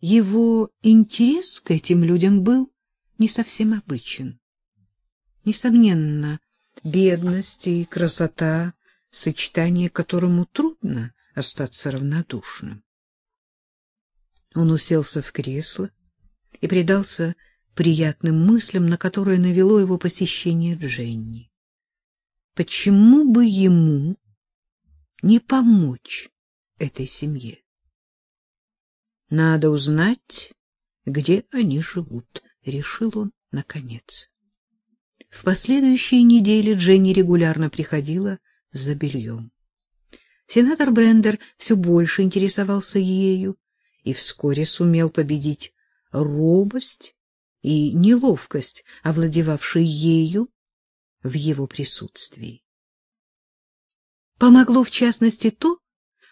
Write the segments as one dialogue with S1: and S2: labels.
S1: его интерес к этим людям был не совсем обычен. Несомненно, бедность и красота — сочетание, которому трудно остаться равнодушным. Он уселся в кресло и предался приятным мыслям, на которые навело его посещение Дженни. Почему бы ему не помочь этой семье? Надо узнать, где они живут, решил он наконец. В последующие недели Дженни регулярно приходила за бельем. Сенатор Брендер все больше интересовался ею и вскоре сумел победить робость и неловкость, овладевавшие ею в его присутствии. Помогло в частности то,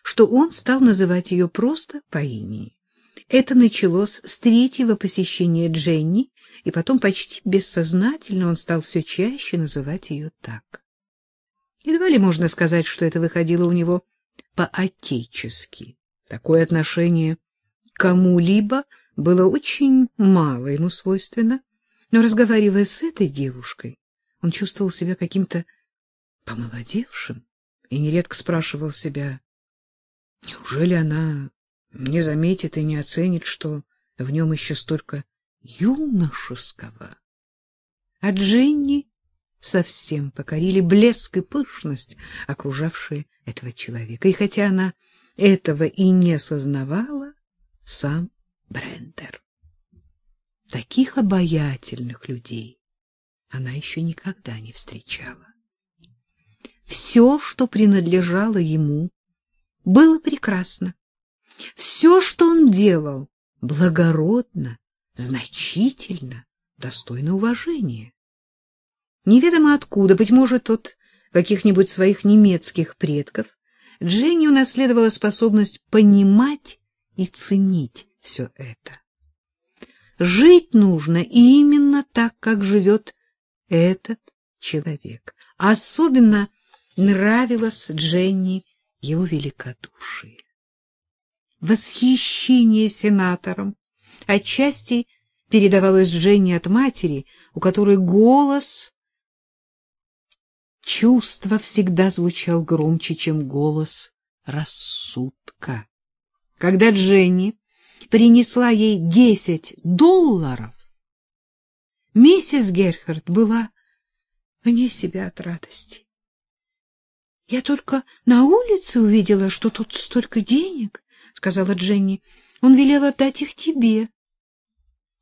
S1: что он стал называть ее просто по имени. Это началось с третьего посещения Дженни, и потом почти бессознательно он стал все чаще называть ее так. Едва ли можно сказать, что это выходило у него по-отечески. Такое отношение кому-либо было очень мало ему свойственно, но, разговаривая с этой девушкой, он чувствовал себя каким-то помолодевшим и нередко спрашивал себя, неужели она не заметит и не оценит, что в нем еще столько юношеского. А Дженни совсем покорили блеск и пышность, окружавшие этого человека. И хотя она этого и не сознавала, сам Брендер. Таких обаятельных людей она еще никогда не встречала. Все, что принадлежало ему, было прекрасно. Все, что он делал, благородно, значительно, достойно уважения. Неведомо откуда, быть может, от каких-нибудь своих немецких предков, Дженни унаследовала способность понимать и ценить все это. Жить нужно именно так, как живет этот человек. Особенно нравилось Дженни его великодушие восхищение сенатором отчасти передавалось Жене от матери, у которой голос чувства всегда звучал громче, чем голос рассудка. Когда Дженни принесла ей десять долларов, миссис Герхард была вне себя от радости. Я только на улице увидела, что тут столько денег, сказала Дженни. Он велел отдать их тебе.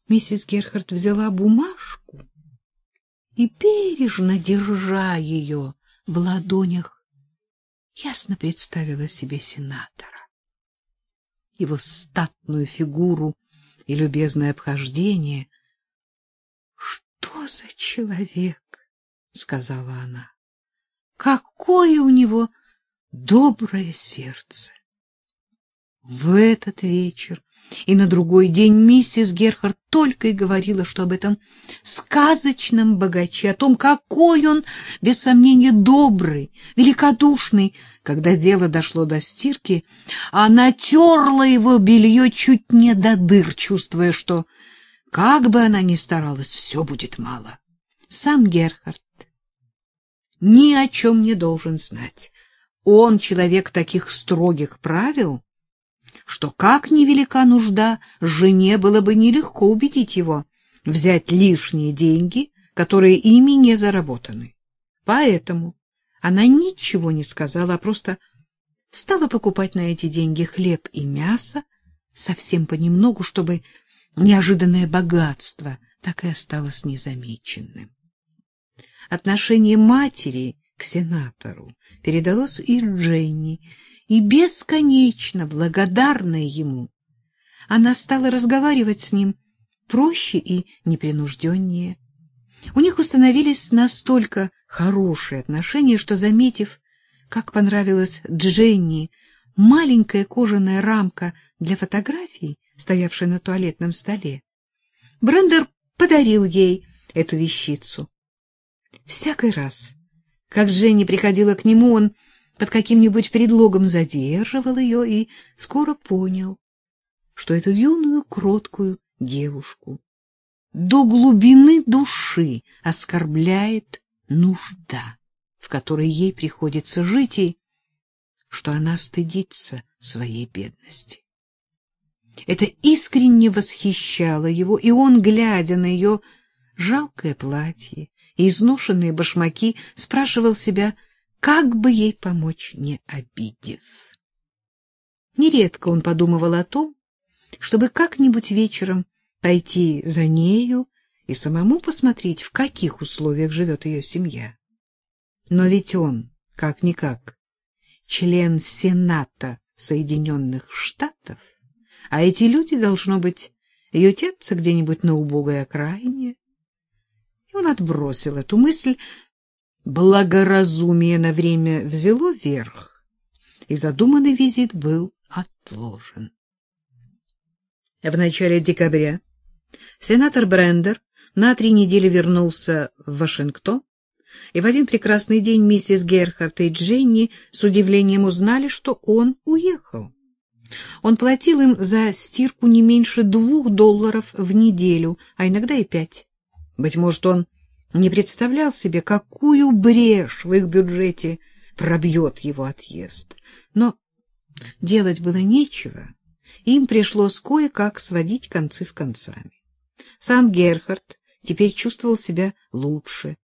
S1: Миссис Герхард взяла бумажку и бережно держа ее в ладонях, ясно представила себе сенатора. Его статную фигуру и любезное обхождение. Что за человек, сказала она. Какое у него доброе сердце. В этот вечер и на другой день миссис Герхард только и говорила, что об этом сказочном богаче, о том, какой он, без сомнения, добрый, великодушный. Когда дело дошло до стирки, она терла его белье чуть не до дыр, чувствуя, что, как бы она ни старалась, все будет мало. Сам Герхард ни о чем не должен знать. Он человек таких строгих правил, что как ни велика нужда, жене было бы нелегко убедить его взять лишние деньги, которые ими не заработаны. Поэтому она ничего не сказала, а просто стала покупать на эти деньги хлеб и мясо, совсем понемногу, чтобы неожиданное богатство так и осталось незамеченным. Отношение матери к сенатору передалось и Дженни, и бесконечно благодарная ему, она стала разговаривать с ним проще и непринужденнее. У них установились настолько хорошие отношения, что, заметив, как понравилась Дженни маленькая кожаная рамка для фотографий, стоявшая на туалетном столе, Брендер подарил ей эту вещицу. Всякий раз, как Дженни приходила к нему, он под каким-нибудь предлогом задерживал ее и скоро понял, что эту юную, кроткую девушку до глубины души оскорбляет нужда, в которой ей приходится жить, и что она стыдится своей бедности. Это искренне восхищало его, и он, глядя на ее жалкое платье и изношенные башмаки, спрашивал себя, как бы ей помочь, не обидев. Нередко он подумывал о том, чтобы как-нибудь вечером пойти за нею и самому посмотреть, в каких условиях живет ее семья. Но ведь он, как-никак, член Сената Соединенных Штатов, а эти люди, должно быть, ютятся где-нибудь на убогой окраине. И он отбросил эту мысль. Благоразумие на время взяло верх, и задуманный визит был отложен. В начале декабря сенатор Брендер на три недели вернулся в Вашингтон, и в один прекрасный день миссис Герхард и Дженни с удивлением узнали, что он уехал. Он платил им за стирку не меньше двух долларов в неделю, а иногда и пять. Быть может, он не представлял себе, какую брешь в их бюджете пробьет его отъезд. Но делать было нечего, им пришлось кое-как сводить концы с концами. Сам Герхард теперь чувствовал себя лучше.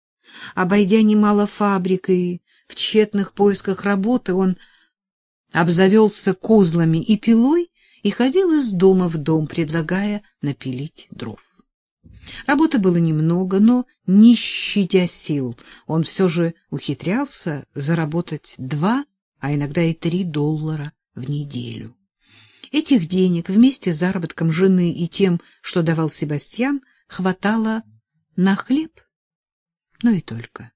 S1: Обойдя немало фабрик и в тщетных поисках работы, он обзавелся козлами и пилой и ходил из дома в дом, предлагая напилить дров. Работы было немного, но, не щадя сил, он все же ухитрялся заработать два, а иногда и три доллара в неделю. Этих денег вместе с заработком жены и тем, что давал Себастьян, хватало на хлеб, но и только.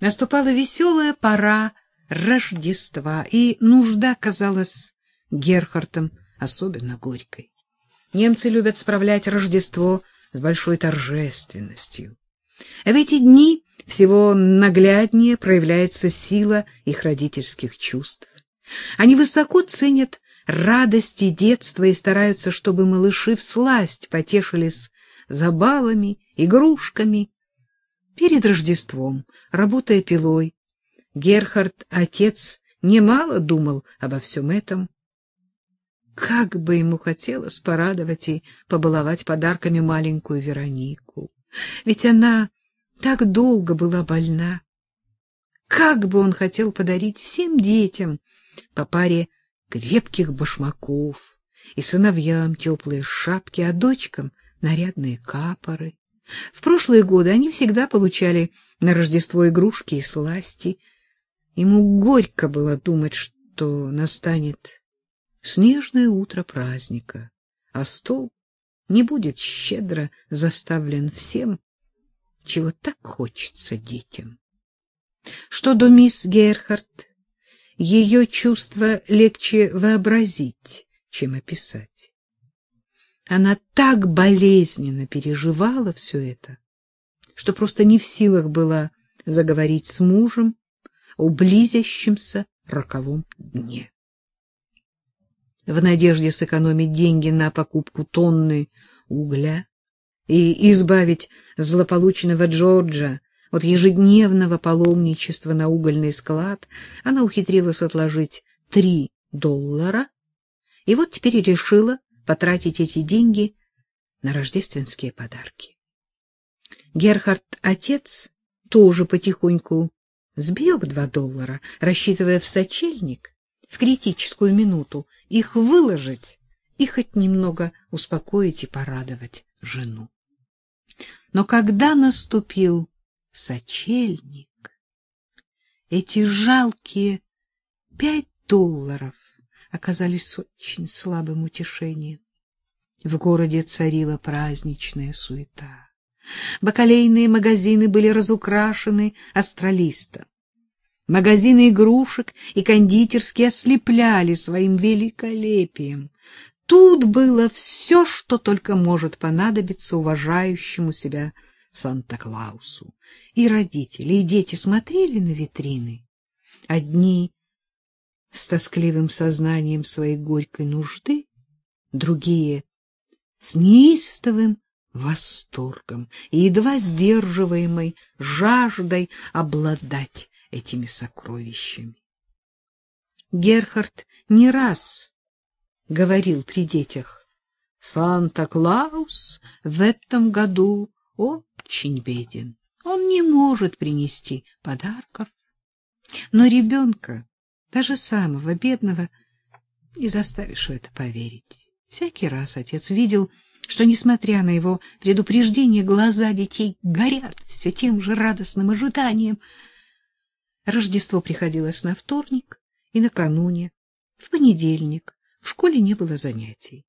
S1: Наступала веселая пора Рождества, и нужда казалась Герхартом особенно горькой. Немцы любят справлять Рождество с большой торжественностью. В эти дни всего нагляднее проявляется сила их родительских чувств. Они высоко ценят радости детства и стараются, чтобы малыши всласть потешились забавами, игрушками. Перед Рождеством, работая пилой, Герхард, отец, немало думал обо всем этом. Как бы ему хотелось порадовать и побаловать подарками маленькую Веронику. Ведь она так долго была больна. Как бы он хотел подарить всем детям по паре крепких башмаков и сыновьям теплые шапки, а дочкам нарядные капоры. В прошлые годы они всегда получали на Рождество игрушки и сласти. Ему горько было думать, что настанет снежное утро праздника, а стол не будет щедро заставлен всем, чего так хочется детям. Что до мисс Герхард, ее чувства легче вообразить, чем описать. Она так болезненно переживала все это, что просто не в силах была заговорить с мужем о близящемся роковом дне. В надежде сэкономить деньги на покупку тонны угля и избавить злополучного Джорджа от ежедневного паломничества на угольный склад она ухитрилась отложить три доллара, и вот теперь решила потратить эти деньги на рождественские подарки. Герхард, отец, тоже потихоньку сберег два доллара, рассчитывая в сочельник в критическую минуту их выложить и хоть немного успокоить и порадовать жену. Но когда наступил сочельник. Эти жалкие пять долларов оказались очень слабым утешением. В городе царила праздничная суета. Бакалейные магазины были разукрашены астралистом. Магазины игрушек и кондитерские ослепляли своим великолепием. Тут было все, что только может понадобиться уважающему себя Санта-Клаусу. И родители, и дети смотрели на витрины. Одни с тоскливым сознанием своей горькой нужды, другие с неистовым восторгом и едва сдерживаемой жаждой обладать этими сокровищами. Герхард не раз говорил при детях, Санта-Клаус в этом году очень беден. Он не может принести подарков. Но ребенка, даже самого бедного, не заставишь в это поверить. Всякий раз отец видел, что, несмотря на его предупреждение, глаза детей горят все тем же радостным ожиданием. Рождество приходилось на вторник и накануне. В понедельник в школе не было занятий.